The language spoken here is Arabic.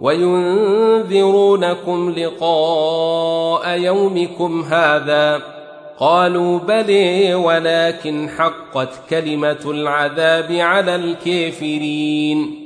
وينذرونكم لقاء يومكم هذا. قالوا بلي ولكن حقت كلمة العذاب على الكافرين.